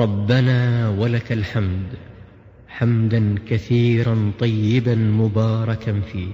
ربنا ولك الحمد حمدا كثيرا طيبا مباركا فيه.